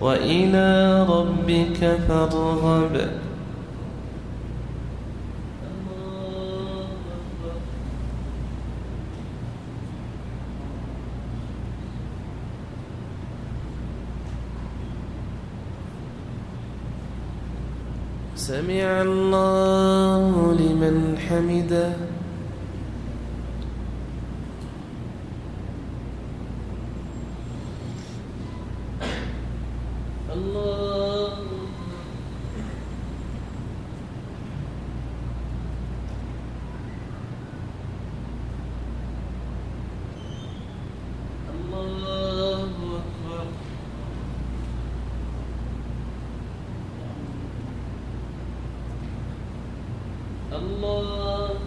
وإلى ربك فارغب. سمع الله لمن حمده الله الله أكبر الله أكبر